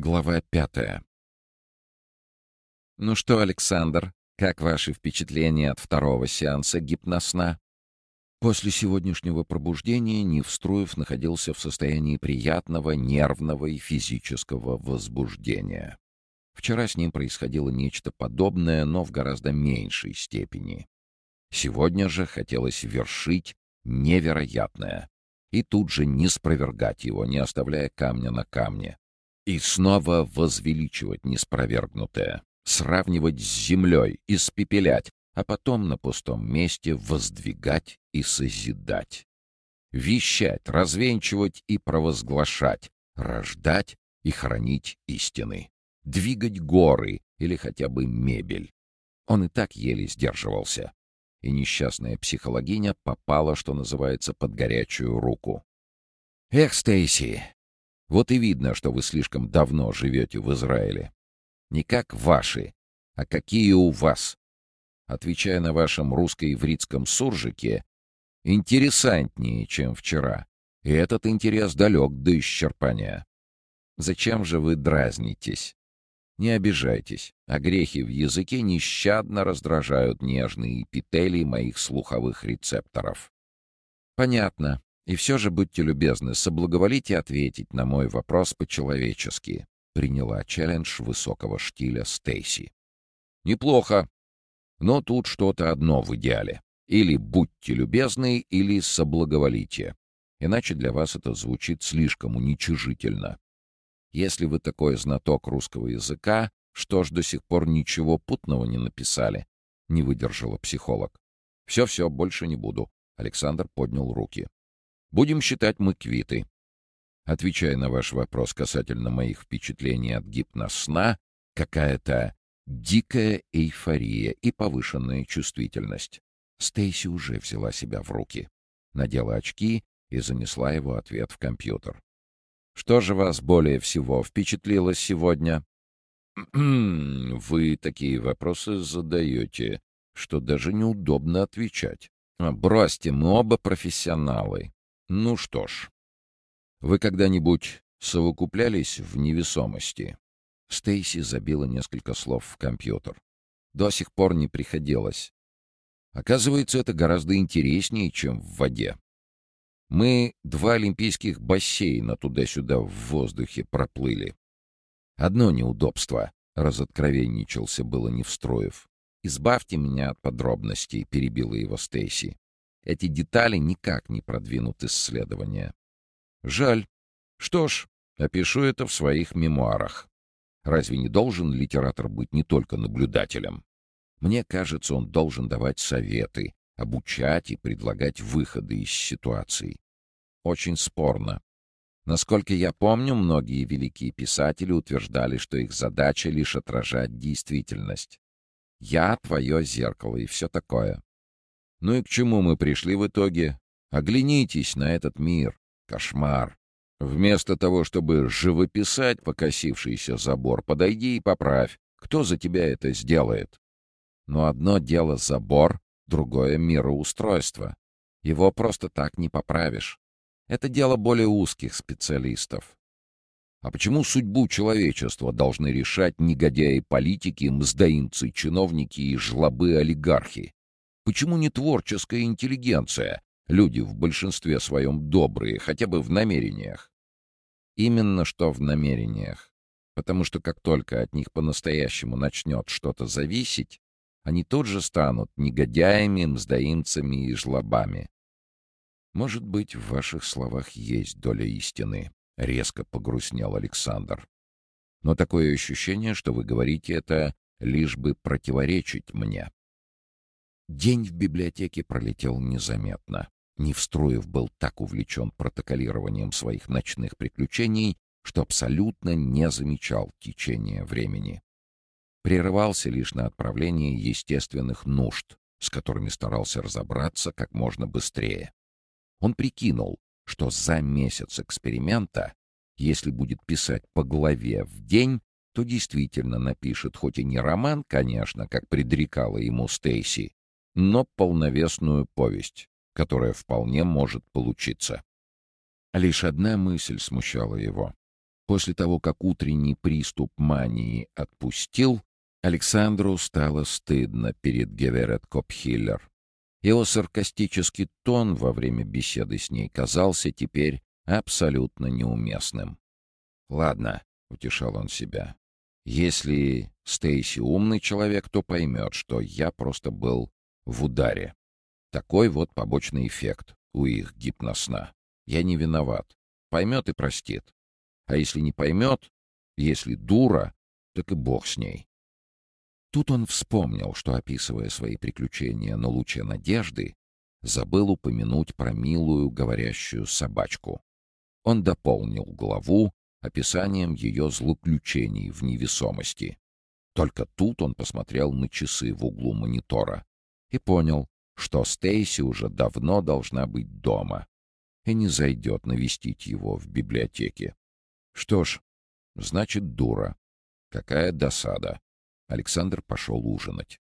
Глава пятая. «Ну что, Александр, как ваши впечатления от второго сеанса гипносна?» После сегодняшнего пробуждения Невструев находился в состоянии приятного нервного и физического возбуждения. Вчера с ним происходило нечто подобное, но в гораздо меньшей степени. Сегодня же хотелось вершить невероятное и тут же не спровергать его, не оставляя камня на камне, и снова возвеличивать неспровергнутое, сравнивать с землей, испепелять, а потом на пустом месте воздвигать и созидать. Вещать, развенчивать и провозглашать, рождать и хранить истины. Двигать горы или хотя бы мебель. Он и так еле сдерживался. И несчастная психологиня попала, что называется, под горячую руку. «Эх, Стейси, вот и видно, что вы слишком давно живете в Израиле. Не как ваши, а какие у вас. Отвечая на вашем русско-ивритском суржике, интересантнее, чем вчера. И этот интерес далек до исчерпания. Зачем же вы дразнитесь? Не обижайтесь, а грехи в языке нещадно раздражают нежные эпителии моих слуховых рецепторов. Понятно. И все же, будьте любезны, соблаговолите ответить на мой вопрос по-человечески. Приняла челлендж высокого штиля Стейси. Неплохо. Но тут что-то одно в идеале. Или будьте любезны, или соблаговолите. Иначе для вас это звучит слишком уничижительно. Если вы такой знаток русского языка, что ж до сих пор ничего путного не написали? Не выдержала психолог. Все-все, больше не буду. Александр поднял руки. Будем считать мы квиты. Отвечая на ваш вопрос касательно моих впечатлений от гипносна, какая-то дикая эйфория и повышенная чувствительность. Стейси уже взяла себя в руки, надела очки и занесла его ответ в компьютер. «Что же вас более всего впечатлило сегодня?» «Вы такие вопросы задаете, что даже неудобно отвечать. Бросьте, мы оба профессионалы. Ну что ж, вы когда-нибудь совокуплялись в невесомости? Стейси забила несколько слов в компьютер. До сих пор не приходилось. Оказывается, это гораздо интереснее, чем в воде. Мы два олимпийских бассейна туда-сюда в воздухе проплыли. Одно неудобство, — разоткровенничался было не встроив. «Избавьте меня от подробностей», — перебила его Стейси. Эти детали никак не продвинут исследования. Жаль. Что ж, опишу это в своих мемуарах. Разве не должен литератор быть не только наблюдателем? Мне кажется, он должен давать советы, обучать и предлагать выходы из ситуаций. Очень спорно. Насколько я помню, многие великие писатели утверждали, что их задача лишь отражать действительность. Я — твое зеркало и все такое. Ну и к чему мы пришли в итоге? Оглянитесь на этот мир. Кошмар. Вместо того, чтобы живописать покосившийся забор, подойди и поправь. Кто за тебя это сделает? Но одно дело забор, другое — мироустройство. Его просто так не поправишь. Это дело более узких специалистов. А почему судьбу человечества должны решать негодяи-политики, мздоимцы, чиновники и жлобы-олигархи? Почему не творческая интеллигенция? Люди в большинстве своем добрые, хотя бы в намерениях. Именно что в намерениях. Потому что как только от них по-настоящему начнет что-то зависеть, они тут же станут негодяями, мздоимцами и жлобами. Может быть, в ваших словах есть доля истины, — резко погрустнел Александр. Но такое ощущение, что вы говорите это лишь бы противоречить мне. День в библиотеке пролетел незаметно. Невстроев был так увлечен протоколированием своих ночных приключений, что абсолютно не замечал течения времени. Прерывался лишь на отправление естественных нужд, с которыми старался разобраться как можно быстрее. Он прикинул, что за месяц эксперимента, если будет писать по главе в день, то действительно напишет хоть и не роман, конечно, как предрекала ему Стейси, но полновесную повесть, которая вполне может получиться. Лишь одна мысль смущала его. После того, как утренний приступ мании отпустил, Александру стало стыдно перед Геверет Копхиллер. Его саркастический тон во время беседы с ней казался теперь абсолютно неуместным. «Ладно», — утешал он себя, — «если Стейси умный человек, то поймет, что я просто был в ударе. Такой вот побочный эффект у их гипносна. Я не виноват. Поймет и простит. А если не поймет, если дура, так и бог с ней. Тут он вспомнил, что, описывая свои приключения на луче надежды, забыл упомянуть про милую говорящую собачку. Он дополнил главу описанием ее злоключений в невесомости. Только тут он посмотрел на часы в углу монитора и понял, что Стейси уже давно должна быть дома и не зайдет навестить его в библиотеке. Что ж, значит, дура. Какая досада. Александр пошел ужинать.